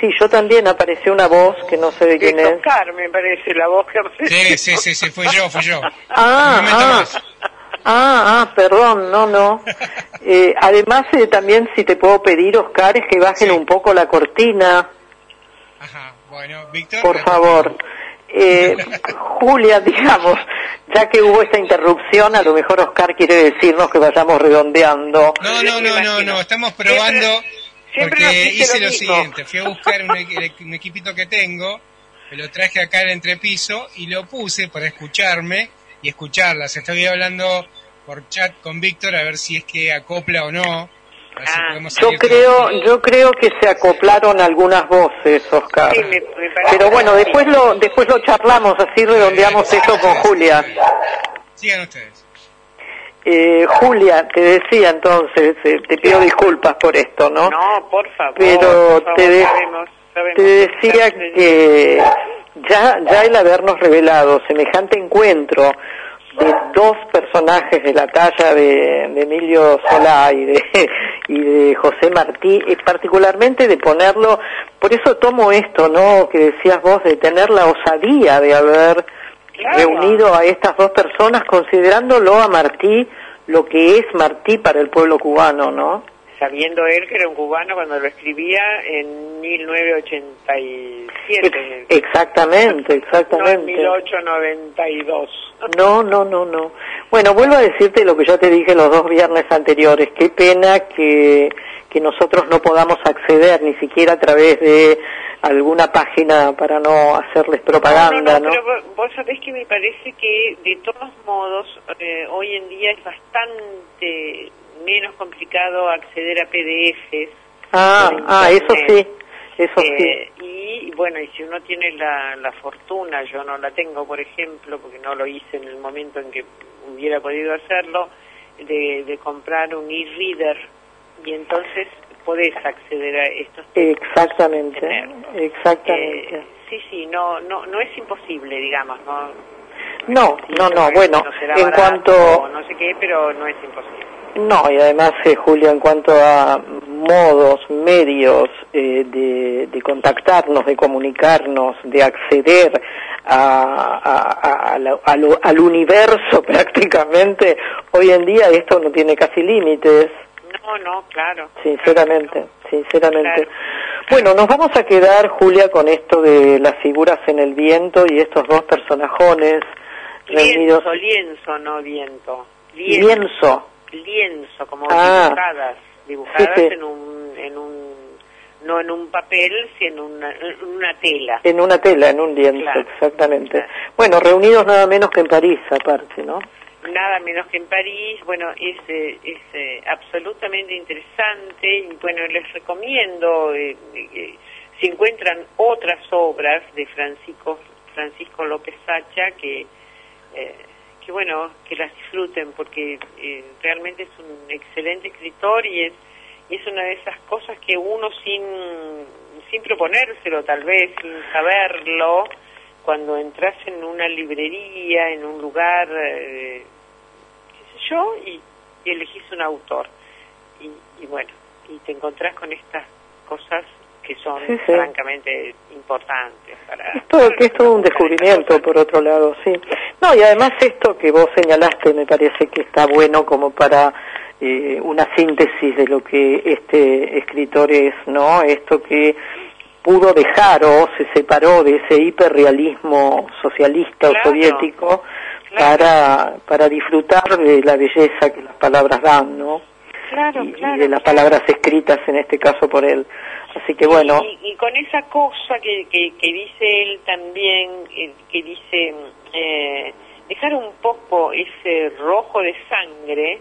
Sí, yo también apareció una voz que no sé de quién Es es. Oscar, me parece, la voz que Sí, sí, sí, sí, fui yo, fui yo. Ah, ah, ah, ah, perdón, no, no. Eh, además, eh, también si te puedo pedir, Oscar, es que bajen un poco la cortina, Bueno, Víctor. por favor. Eh, Julia, digamos, ya que hubo esta interrupción, a lo mejor Oscar quiere decirnos que vayamos redondeando. No, no, no, no, no, estamos probando siempre porque hice lo siguiente, fui a buscar un, un equipito que tengo, me lo traje acá al entrepiso y lo puse para escucharme y escucharlas. Estoy hablando por chat con Víctor a ver si es que acopla o no. A ver si podemos Yo creo, yo creo que se acoplaron algunas voces, Oscar. Sí, me- me parece Pero bueno, después lo, después lo charlamos, así redondeamos esto con Julia. Sigan ustedes. Eh, Julia, te decía entonces, eh, te pido disculpas por esto, ¿no? No, por favor. Pero por favor, te, de- sabemos, sabemos te decía que ya, ya el habernos revelado semejante encuentro de dos personajes de la talla de, de Emilio Solá y de, y de José Martí, y particularmente de ponerlo, por eso tomo esto, ¿no? Que decías vos, de tener la osadía de haber reunido a estas dos personas, considerándolo a Martí lo que es Martí para el pueblo cubano, ¿no? Sabiendo él que era un cubano cuando lo escribía en 1987. Exactamente, No en exactamente. 1892. No, no, no, no. Bueno, vuelvo a decirte lo que ya te dije los dos viernes anteriores. Qué pena que, que nosotros no podamos acceder ni siquiera a través de alguna página para no hacerles propaganda, ¿no? Pero vos- vos sabés que me parece que de todos modos eh, hoy en día es bastante menos complicado acceder a PDFs. Ah, ah, eso sí, eso sí. Eh, y bueno, y si uno tiene la, la fortuna, yo no la tengo, por ejemplo, porque no lo hice en el momento en que hubiera podido hacerlo, de, de comprar un e-reader y entonces podés acceder a estos Exactamente, exactamente. Eh, sí, sí, no, no, no es imposible, digamos, no. No, no, no, bueno, será en barato cuanto... no sé qué, pero no es imposible. No, y además, eh, Julia, en cuanto a modos, medios eh, de, de contactarnos, de comunicarnos, de acceder a, a- a- a la- a lo- al universo prácticamente, hoy en día esto no tiene casi límites, No, no, claro. sinceramente, sinceramente. Bueno, nos vamos a quedar, Julia, con esto de las figuras en el viento y estos dos personajones reunidos. Lienzo, lienzo, no viento. Lienzo. Lienzo. Lienzo, como Ah. dibujadas, dibujadas Sí, sí. en un, en un, no en un papel, sino en una, en una tela. En una tela, en un lienzo, Claro. exactamente. Bueno, reunidos nada menos que en París, aparte, ¿no? Nada menos que en París, bueno, es, eh, es eh, absolutamente interesante y bueno, les recomiendo, eh, eh, si encuentran otras obras de Francisco, Francisco López Sacha, que, eh, que bueno, que las disfruten porque eh, realmente es un excelente escritor y es, es una de esas cosas que uno sin, sin proponérselo tal vez, sin saberlo, cuando entras en una librería, en un lugar, eh, qué sé yo, y, y elegís un autor. Y, y bueno, y te encontrás con estas cosas que son Sí, sí. francamente importantes para... Todo, que es todo un descubrimiento, por otro lado, sí. No, y además esto que vos señalaste me parece que está bueno como para eh, una síntesis de lo que este escritor es, ¿no? Esto que pudo dejar o se separó de ese hiperrealismo socialista Claro. o soviético para, para disfrutar de la belleza que las palabras dan, ¿no? Claro, y, y de las palabras escritas en este caso por él. Así que bueno, Y, y con esa cosa que, que, que dice él también, eh, que dice eh, dejar un poco ese rojo de sangre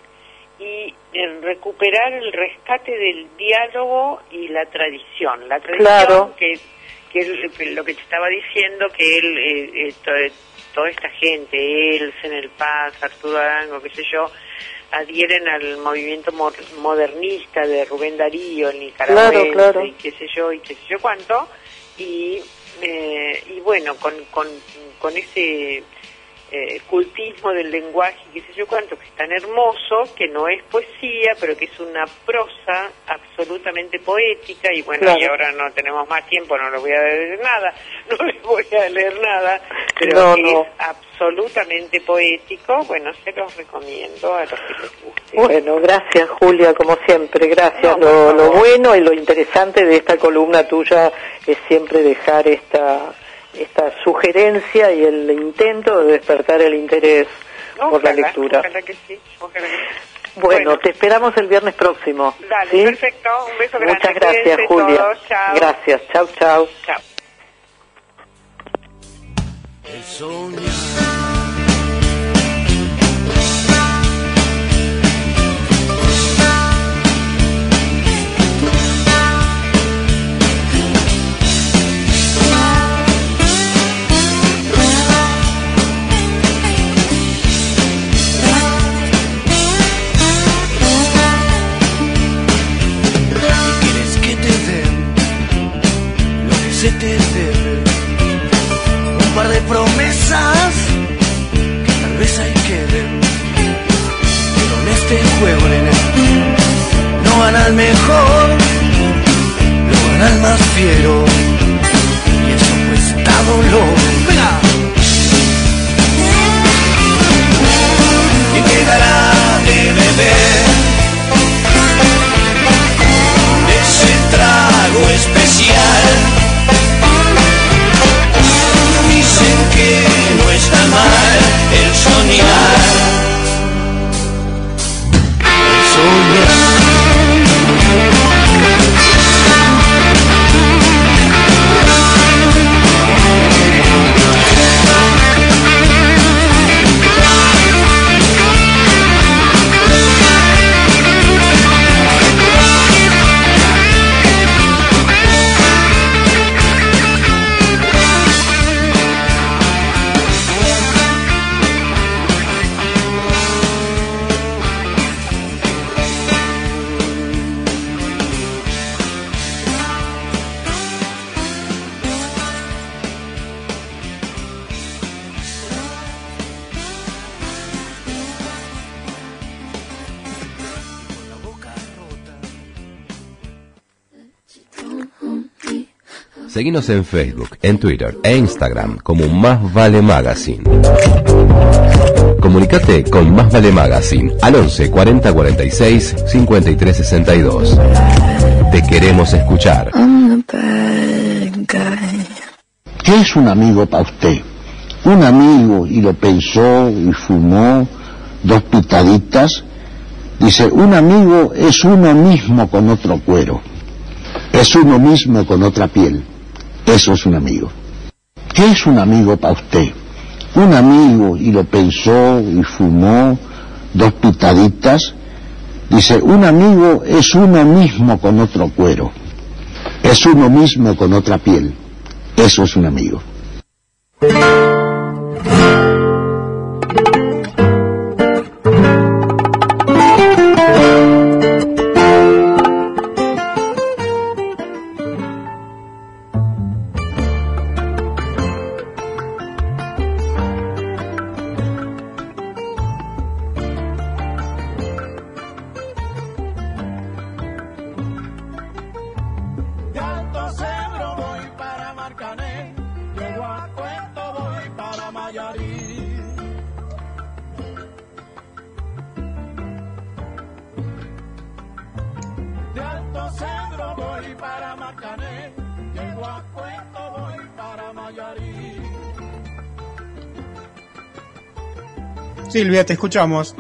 y eh, recuperar el rescate del diálogo y la tradición. La tradición Claro. que, que que lo que te estaba diciendo, que él, eh, eh, to- toda esta gente, él, en el Paz, Arturo Arango, qué sé yo, adhieren al movimiento mo- modernista de Rubén Darío, el nicaragüense, Claro, claro. y qué sé yo, y qué sé yo cuánto, y, eh, y bueno, con, con, con ese eh, cultismo del lenguaje, y qué sé yo cuánto, que es tan hermoso, que no es poesía, pero que es una prosa absolutamente poética, y bueno, Claro. y ahora no tenemos más tiempo, no les voy a leer nada, no les voy a leer nada, pero No, es absolutamente poético, bueno, se los recomiendo a los que les guste. Bueno, gracias Julia, como siempre, gracias. No, lo, lo bueno y lo interesante de esta columna tuya es siempre dejar esta, esta sugerencia y el intento de despertar el interés por la lectura. Ojalá que sí, ojalá que sí. Bueno, te esperamos el viernes próximo. Dale, ¿sí? perfecto, un beso grande. Muchas gracias, Cuídense Julia. todos, chao. Gracias, chau, chau. Chao. Más fiero. Y eso cuesta dolor. Seguinos en Facebook, en Twitter e Instagram como Más Vale Magazine. Comunicate con Más Vale Magazine al 11 40 46 53 62. Te queremos escuchar. ¿Qué es un amigo para usted? Un amigo, y lo pensó y fumó dos pitaditas, dice, un amigo es uno mismo con otro cuero, es uno mismo con otra piel, eso es un amigo. ¿Qué es un amigo para usted? Un amigo, y lo pensó y fumó dos pitaditas, dice, un amigo es uno mismo con otro cuero, es uno mismo con otra piel, eso es un amigo. Silvia, te escuchamos.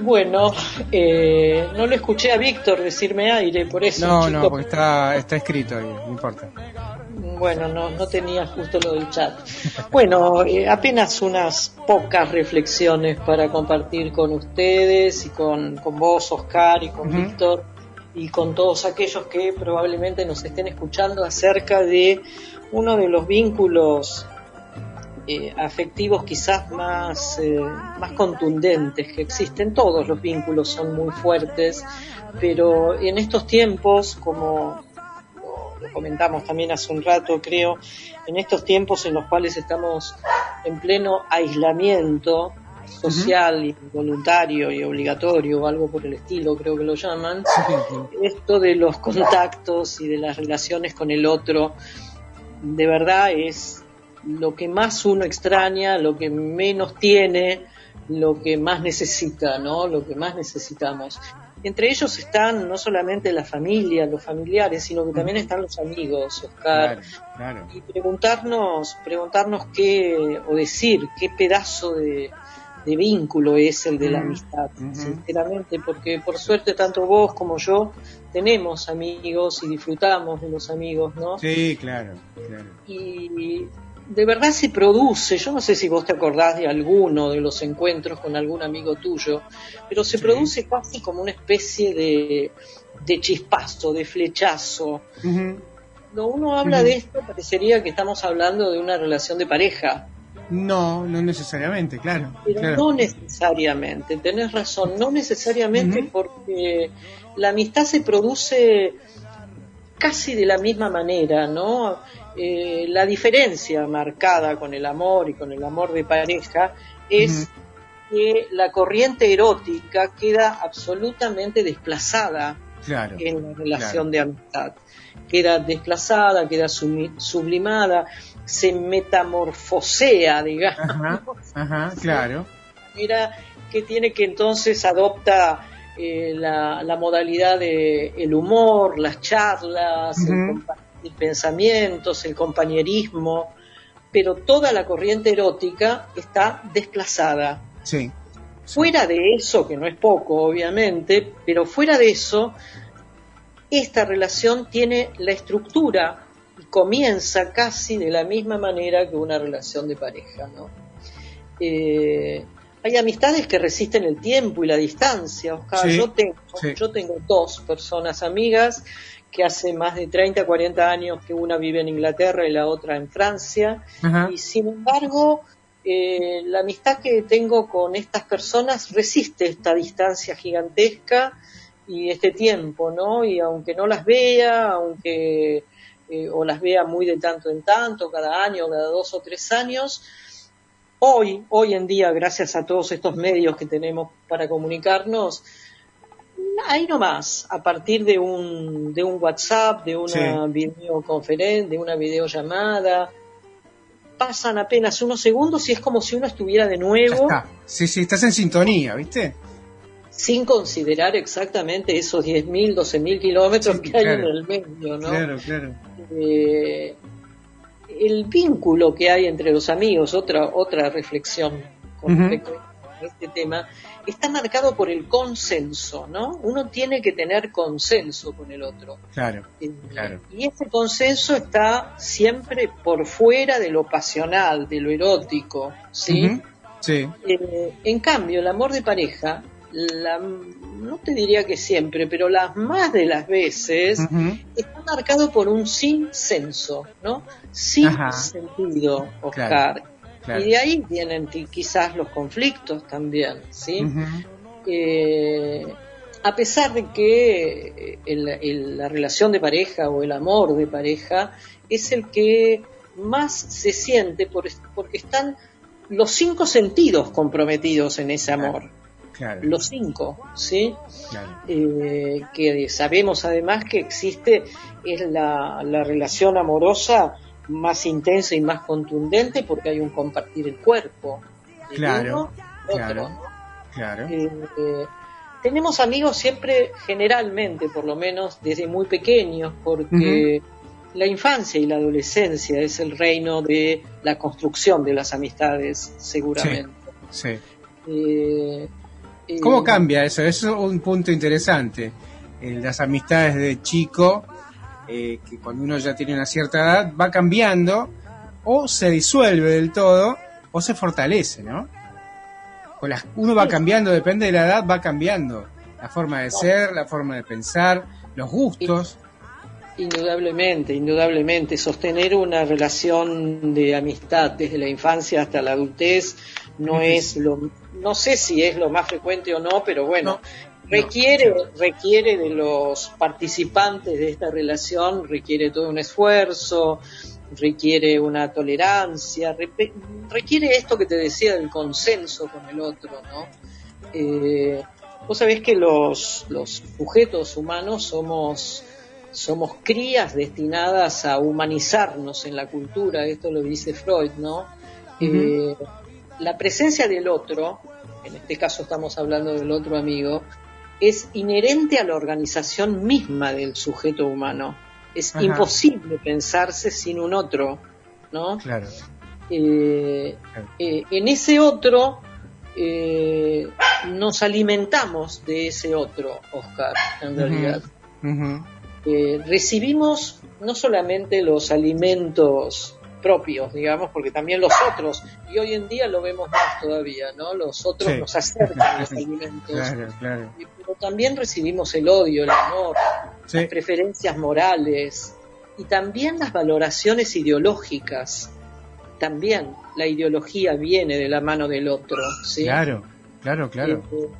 Bueno, eh, no le escuché a Víctor decirme aire, por eso. No, chico. no, porque está, está escrito ahí, no importa. Bueno, no, no tenía justo lo del chat. Bueno, eh, apenas unas pocas reflexiones para compartir con ustedes y con, con vos, Oscar, y con. Víctor, y con todos aquellos que probablemente nos estén escuchando acerca de uno de los vínculos eh, afectivos quizás más, eh, más contundentes que existen. Todos los vínculos son muy fuertes, pero en estos tiempos, como lo comentamos también hace un rato, creo, en estos tiempos en los cuales estamos en pleno aislamiento social y voluntario y obligatorio o algo por el estilo, creo que lo llaman, esto de los contactos y de las relaciones con el otro, de verdad es lo que más uno extraña, lo que menos tiene, lo que más necesita, ¿no? Lo que más necesitamos. Entre ellos están no solamente la familia, los familiares, sino que también están los amigos, Oscar. Claro, claro. Y preguntarnos, preguntarnos qué, o decir qué pedazo de, de vínculo es el de la amistad, sinceramente, porque por suerte tanto vos como yo tenemos amigos y disfrutamos de los amigos, ¿no? Sí, claro, claro. y de verdad se produce, yo no sé si vos te acordás de alguno de los encuentros con algún amigo tuyo, pero se produce casi como una especie de, de chispazo, de flechazo. Cuando uno habla de esto parecería que estamos hablando de una relación de pareja, No, no necesariamente, claro. pero claro. no necesariamente, tenés razón, no necesariamente porque la amistad se produce casi de la misma manera, ¿no? Eh, la diferencia marcada con el amor y con el amor de pareja es que la corriente erótica queda absolutamente desplazada Claro. en la relación claro. de amistad. Queda desplazada, queda sublimada, se metamorfosea, digamos, Ajá, ajá, claro. manera que tiene que entonces adopta eh, la, la modalidad de el humor, las charlas, el Ujú. compartir pensamientos, el compañerismo, pero toda la corriente erótica está desplazada. Sí. Fuera de eso, que no es poco, obviamente, pero fuera de eso, esta relación tiene la estructura y comienza casi de la misma manera que una relación de pareja, ¿no? Eh, hay amistades que resisten el tiempo y la distancia, Oscar. Sí, yo, tengo, sí. yo tengo dos personas amigas que hace más de 30, 40 años que una vive en Inglaterra y la otra en Francia. Y sin embargo, eh, la amistad que tengo con estas personas resiste esta distancia gigantesca y este tiempo, ¿no? Y aunque no las vea, aunque eh, o las vea muy de tanto en tanto, cada año, cada dos o tres años, hoy, hoy en día, gracias a todos estos medios que tenemos para comunicarnos, ahí nomás, a partir de un, de un WhatsApp, de una videoconferencia, de una videollamada, pasan apenas unos segundos y es como si uno estuviera de Ya nuevo está. Sí, sí, estás en sintonía, ¿viste? sin considerar exactamente esos 10.000, 12.000 kilómetros que hay en el medio, ¿no? Claro, claro. Eh, el vínculo que hay entre los amigos, otra, otra reflexión con respecto a este tema, está marcado por el consenso, ¿no? Uno tiene que tener consenso con el otro. Claro, Eh, claro. Y ese consenso está siempre por fuera de lo pasional, de lo erótico, ¿sí? Sí. Eh, en cambio, el amor de pareja, la- no te diría que siempre, pero las más de las veces, está marcado por un sin senso, ¿no? Sin Ajá. sentido, Oscar. Claro, claro. Y de ahí vienen quizás los conflictos también, ¿sí? Eh, a pesar de que eh, el- el- la relación de pareja o el amor de pareja es el que más se siente por, porque están los cinco sentidos comprometidos en ese amor. Claro, Los cinco, ¿sí? claro. Eh, que sabemos además que existe es la, la relación amorosa más intensa y más contundente porque hay un compartir el cuerpo. Claro, uno claro. otro. Claro. Eh, eh, tenemos amigos siempre, generalmente, por lo menos desde muy pequeños, porque la infancia y la adolescencia es el reino de la construcción de las amistades, seguramente. Sí. Eh, eh, ¿Cómo cambia eso? Eso es un punto interesante. Las amistades de chico, eh, que cuando uno ya tiene una cierta edad, va cambiando o se disuelve del todo o se fortalece, ¿no? Con las- uno va cambiando, depende de la edad, va cambiando. La forma de ser, la forma de pensar, los gustos. Indudablemente, indudablemente. Sostener una relación de amistad desde la infancia hasta la adultez no es lo, no sé si es lo más frecuente o no, pero bueno, requiere, requiere de los participantes de esta relación, requiere todo un esfuerzo, requiere una tolerancia, requiere esto que te decía del consenso con el otro, ¿no? Eh, vos sabés que los, los sujetos humanos somos somos crías destinadas a humanizarnos en la cultura, esto lo dice Freud, ¿no? Eh, la presencia del otro, en este caso estamos hablando del otro amigo, es inherente a la organización misma del sujeto humano. Es Ajá. imposible pensarse sin un otro, ¿no? Claro. Eh, eh, en ese otro eh, nos alimentamos de ese otro, Oscar, en realidad. Recibimos no solamente los alimentos propios, digamos, porque también los otros, y hoy en día lo vemos más todavía, ¿no? Los otros Sí. nos acercan los alimentos, Claro, claro. pero también recibimos el odio, el amor, Sí. las preferencias morales y también las valoraciones ideológicas. También la ideología viene de la mano del otro, ¿sí? Claro, claro, claro. Eh,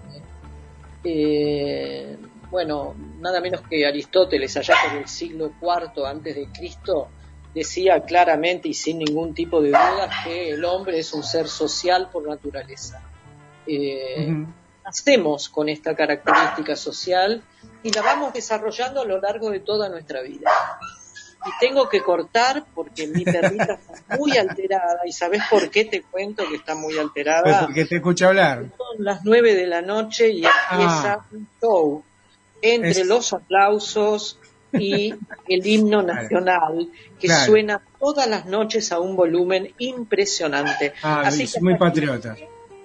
eh, bueno, nada menos que Aristóteles, allá por el siglo IV antes de Cristo, decía claramente y sin ningún tipo de duda que el hombre es un ser social por naturaleza. Eh, Ujú. Nacemos con esta característica social y la vamos desarrollando a lo largo de toda nuestra vida. Y tengo que cortar porque mi perrita está muy alterada. ¿Y sabes por qué te cuento que está muy alterada? Pues porque te escucha hablar. son las nueve de la noche y empieza Ah. un show entre Es- los aplausos y el himno nacional que Claro. suena todas las noches a un volumen impresionante. Ah, Así es que muy patriota.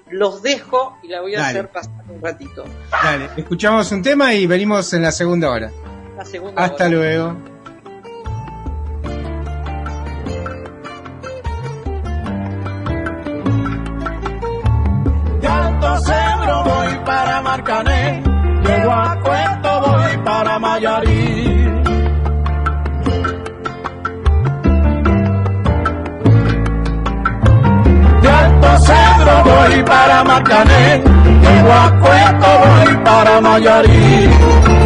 los dejo y la voy a Dale. hacer pasar un ratito. Dale, escuchamos un tema y venimos en la segunda hora. La segunda Hasta hora. luego. Voy para Marcané, llego a Cueto voy para Mayarí. Alto Cedro voy para Marcané, llego a Cueto voy para Mayarí.